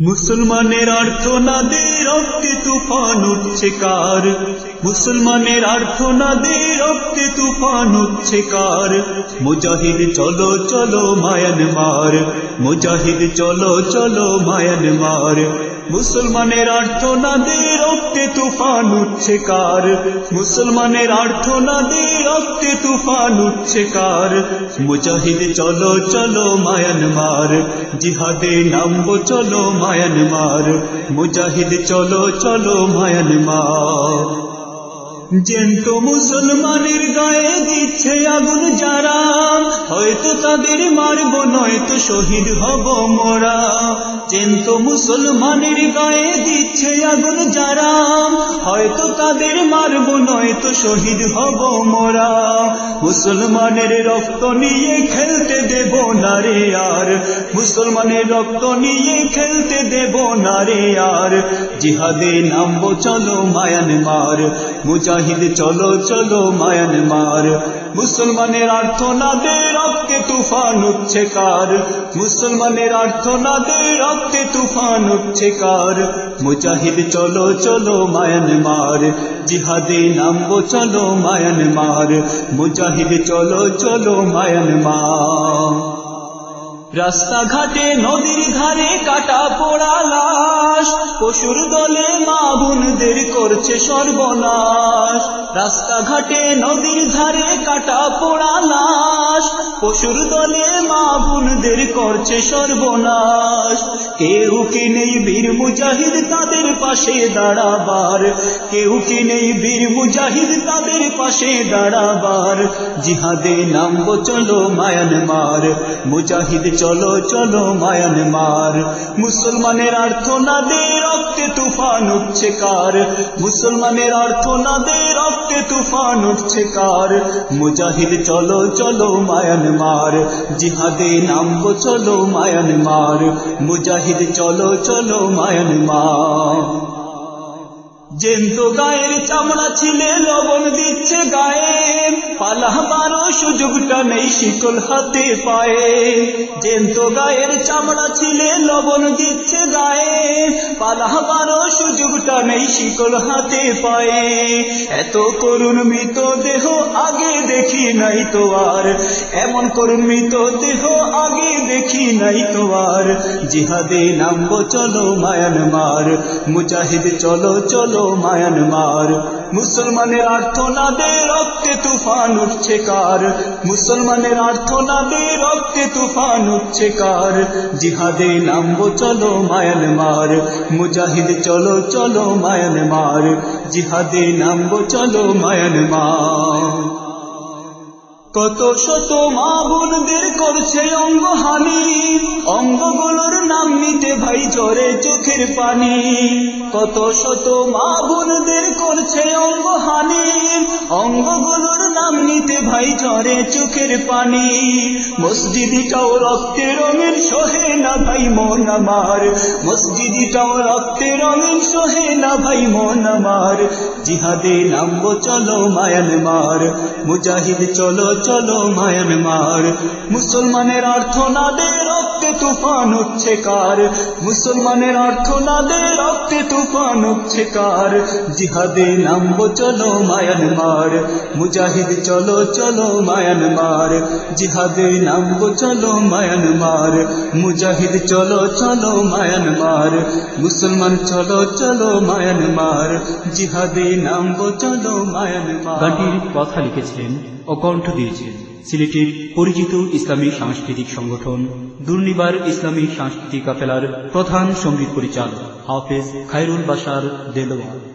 মুসলমানের আর্থনাদে রক্তে তুফান উঠছে কার? মুসলমানের আর্থনাদে রক্তে তুফান উঠছে কার? মুজাহিদ, চলো চলো, মায়ানমার। মুজাহিদ, চলো চলো মায়ান মার মুসলমানের আর্থনাদে রক্তে তুফান উঠছে কার? মুসলমানের আর্থনাদে রক্তে তুফান উঠছে কার? মুজাহিদ, চলো চলো মায়ান মার জিহাদে নামবো, চলো মায়ান মার মুজাহিদ, চলো চলো মায়ান মার জেন্ত মুসলমানের গায়ে দিচ্ছে আগুন যারা। হয়তো তাদের মারব, নয়তো শহীদ হব মোরা। জেন্ত মুসলমানের গায়ে দিচ্ছে আগুন যারা। হয়তো তাদের মারব, নয়তো শহীদ হব মোরা। মুসলমানের রক্ত নিয়ে খেলতে দেব না রে আর। মুসলমানের রক্ত নিয়ে খেলতে দেব না রে আর। জিহাদে নামবো, চলো মায়ান মার মুজাহিদ, চলো চলো মায়ান মার মুসলমানের আর্থনাদে রক্তে তুফান উঠছে কার? মুসলমানের আর্থনাদে রক্তে তুফান উঠছে কার? মুজাহিদ, চলো চলো মায়ান মার জিহাদে নামবো, চলো মায়ান মার মুজাহিদ, চলো চলো মায়ান মার রাস্তাঘাটে নদীর ধারে কাটা পোড়া লাশ। পশুর দলে মা বোনদের করছে সর্বনাশ। রাস্তাঘাটে নদীর ধারে কাটা পোড়া লাশ। পশুর দলে মা বোনদের করছে সর্বনাশ। কেউ কি নেই বীর মুজাহিদ তাদের পাশে দাঁড়াবার? কেউ কি নেই বীর মুজাহিদ তাদের পাশে দাঁড়াবার? জিহাদে নামবো, চলো মায়ান মার মুজাহিদ চলো চলো মায়ানমার। মুসলমানের অর্থ না দে রক্তে তুফান উঠছে কার? মুসলমানের অর্থ না দে রক্তে তুফান উঠছে কার? মুজাহিদ, চলো চলো মায়ানমার। জিহাদে নামবো, চলো মায়ানমার। মুজাহিদ, চলো চলো মায়ান মার জেন্ত গায়ের চামড়া ছিলে লবণ দিচ্ছে গায়ে। পালাহবারও সুযোগটা নেই শিকল হাতে পায়ে। জেন্ত গায়ের চামড়া ছিলে লবণ দিচ্ছে গায়ে। পালাহ বারো সুযোগটা নেই, শিকল হাতে পায়ে। এত করুণ মৃত দেহ আগে দেখি নাই তো আর। এমন করুণ মৃত দেহ আগে দেখি নাই তো আর। জিহাদে নামবো, চলো মায়ানমার। মুজাহিদ, চলো চলো মায়ান মার মুসলমানের অর্থ না দে রক্তে তুফান উঠছে কার? মুসলমানের অর্থ না দে রক্তে তুফান উঠছে কার? জিহাদে নামবো, চলো মায়ান মার মুজাহিদ, চলো চলো মায়ান মার জিহাদে নামবো, চলো মায়ান মার কত শত মা বোনদের করছে অঙ্গহানি। অঙ্গগুলোর নাম নিতে ভাই জরে চোখের পানি। কত শত মা বোনদের করছে অঙ্গহানি অঙ্গগুলোর নাম নিতে ভাই জরে চোখের পানি। মসজিদিটাও রক্তে রঙের সোহে না ভাই মন আমার। মসজিদিটাও রক্তে রঙের সোহে না ভাই মন আমার। জিহাদে নামবো, চলো মায়ান মার মুজাহিদ, চলো চলো মায়ান মার মুসলমানের অর্থ না দে রক্তে তুফান হচ্ছে কার? মুসলমানের অর্থ না দে রক্তে তুফান হচ্ছে কার? জিহাদে নামবো, চলো মায়ান মার মুজাহিদ, চলো চলো মায়ান মার জিহাদে নামবো, চলো মায়ান মার মুজাহিদ, চলো চলো মায়ান মার মুসলমান, চলো চলো মায়ান মার জিহাদে নামবো, চলো মায়ান মার গানটির কথা লিখেছিলেন ও কণ্ঠ সিলেটের পরিচিত ইসলামী সাংস্কৃতিক সংগঠন দুর্নিবার ইসলামী সাংস্কৃতিক কাফেলার প্রধান সংগীত পরিচালক হাফেজ খায়রুল বাসার দেলোয়া